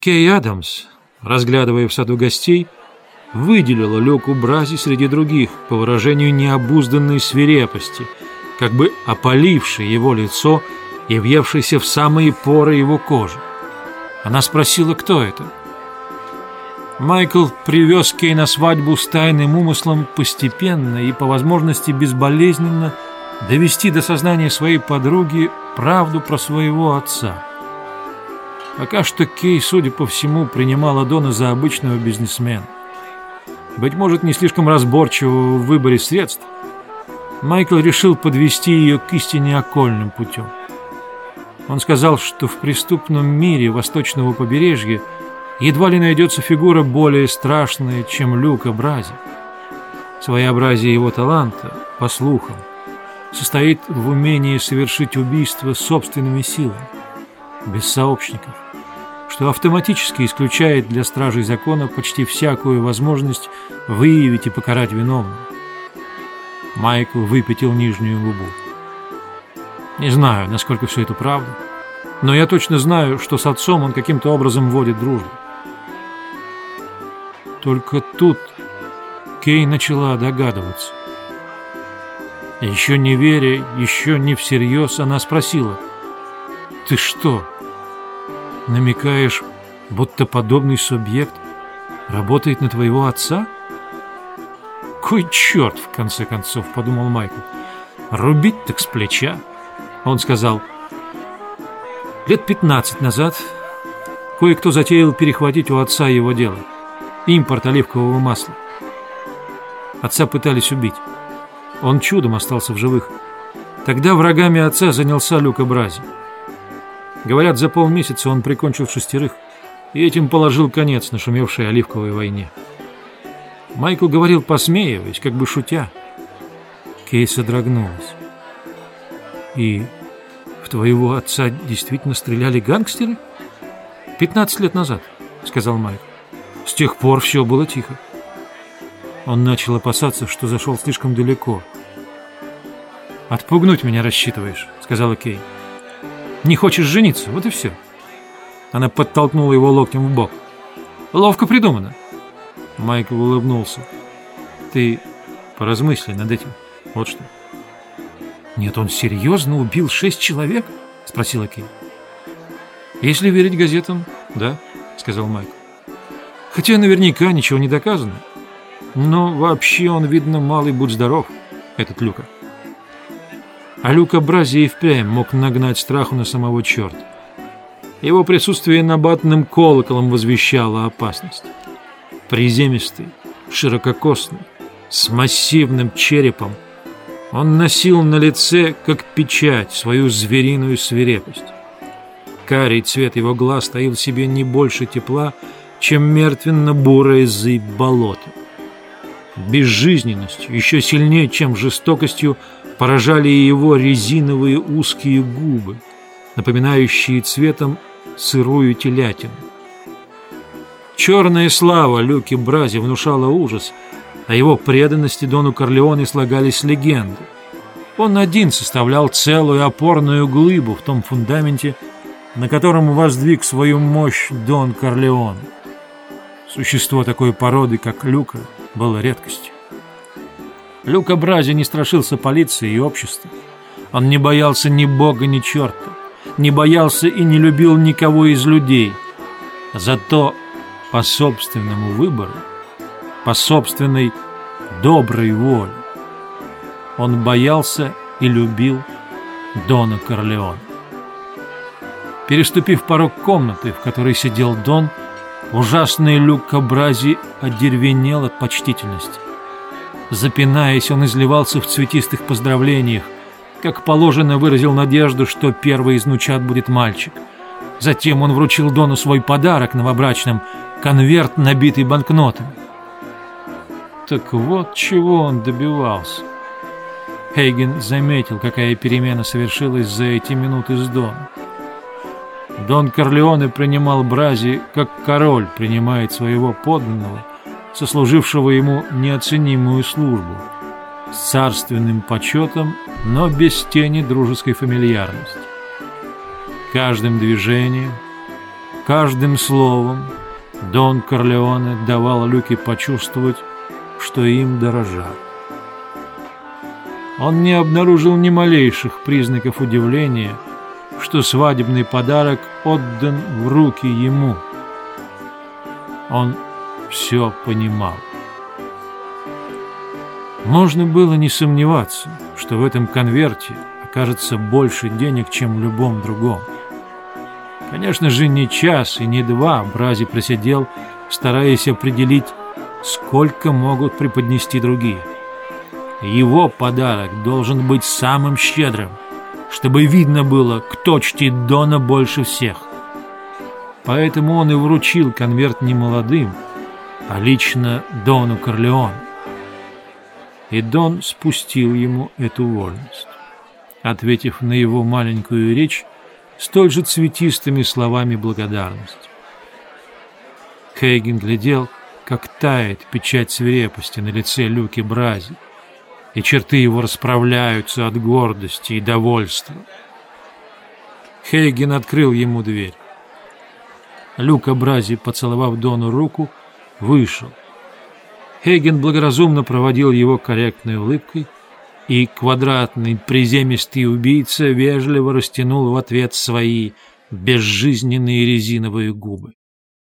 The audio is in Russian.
Кей Адамс, разглядывая в саду гостей, выделила Люку Брази среди других по выражению необузданной свирепости, как бы опалившей его лицо и въевшейся в самые поры его кожи. Она спросила, кто это. Майкл привез Кей на свадьбу с тайным умыслом постепенно и, по возможности, безболезненно довести до сознания своей подруги правду про своего отца. Пока что Кей, судя по всему, принимала Дона за обычного бизнесмена. Быть может, не слишком разборчивого в выборе средств, Майкл решил подвести ее к истине окольным путем. Он сказал, что в преступном мире восточного побережья едва ли найдется фигура более страшная, чем Люка Брази. Своеобразие его таланта, по слухам, состоит в умении совершить убийство собственными силами, без сообщников, что автоматически исключает для стражей закона почти всякую возможность выявить и покарать виновного. Майкл выпятил нижнюю губу. Не знаю, насколько все это правда, но я точно знаю, что с отцом он каким-то образом вводит дружбу. Только тут Кей начала догадываться. Еще не веря, еще не всерьез, она спросила, «Ты что, намекаешь, будто подобный субъект работает на твоего отца?» «Кой черт, в конце концов», — подумал Майкл, «рубить так с плеча». Он сказал, «Лет пятнадцать назад кое-кто затеял перехватить у отца его дело, импорт оливкового масла. Отца пытались убить». Он чудом остался в живых. Тогда врагами отца занялся Люка Брази. Говорят, за полмесяца он прикончил шестерых и этим положил конец нашумевшей оливковой войне. Майкл говорил, посмеиваясь, как бы шутя. Кей содрогнулась. «И в твоего отца действительно стреляли гангстеры?» «Пятнадцать лет назад», — сказал Майкл. «С тех пор все было тихо». Он начал опасаться, что зашел слишком далеко. «Отпугнуть меня рассчитываешь», — сказала Кей. «Не хочешь жениться, вот и все». Она подтолкнула его локтем в бок. «Ловко придумано». Майкл улыбнулся. «Ты поразмысли над этим, вот что». «Нет, он серьезно убил шесть человек?» — спросила Кей. «Если верить газетам, да», — сказал Майкл. «Хотя наверняка ничего не доказано. Но вообще он, видно, малый будь здоров, этот Люка. А Люка Брази и впрямь мог нагнать страху на самого черта. Его присутствие набатным колоколом возвещало опасность. Приземистый, ширококосный, с массивным черепом, он носил на лице, как печать, свою звериную свирепость. Карий цвет его глаз таил в себе не больше тепла, чем мертвенно-бурая зыбь болота безжизненностью, еще сильнее, чем жестокостью, поражали его резиновые узкие губы, напоминающие цветом сырую телятину. Черная слава Люки Брази внушала ужас, о его преданности Дону Корлеоне слагались легенды. Он один составлял целую опорную глыбу в том фундаменте, на котором воздвиг свою мощь Дон Корлеон. Существо такой породы, как Люка – было редкостью. Люка Брази не страшился полиции и общества. Он не боялся ни бога, ни черта, не боялся и не любил никого из людей. Зато по собственному выбору, по собственной доброй воле, он боялся и любил Дона Корлеона. Переступив порог комнаты, в которой сидел Дон, Ужасный Люка Брази одервенел от почтительности. Запинаясь, он изливался в цветистых поздравлениях, как положено выразил надежду, что первый из внучат будет мальчик. Затем он вручил Дону свой подарок новобрачным — конверт, набитый банкнотами. Так вот чего он добивался. Хейген заметил, какая перемена совершилась за эти минуты с Доном. Дон Корлеоне принимал Брази, как король принимает своего подданного, сослужившего ему неоценимую службу, с царственным почетом, но без тени дружеской фамильярности. Каждым движением, Каждым словом Дон Корлеоне давал Люке почувствовать, что им дорожат. Он не обнаружил ни малейших признаков удивления, что свадебный подарок отдан в руки ему. Он все понимал. Можно было не сомневаться, что в этом конверте окажется больше денег, чем в любом другом. Конечно же, не час и не два Брази просидел, стараясь определить, сколько могут преподнести другие. Его подарок должен быть самым щедрым, чтобы видно было, кто чтит Дона больше всех. Поэтому он и вручил конверт не молодым, а лично Дону Корлеону. И Дон спустил ему эту вольность, ответив на его маленькую речь столь же цветистыми словами благодарности. Хейген глядел, как тает печать свирепости на лице Люки Брази, и черты его расправляются от гордости и довольства. Хейген открыл ему дверь. Люка Брази, поцеловав Дону руку, вышел. Хейген благоразумно проводил его корректной улыбкой — и квадратный приземистый убийца вежливо растянул в ответ свои безжизненные резиновые губы.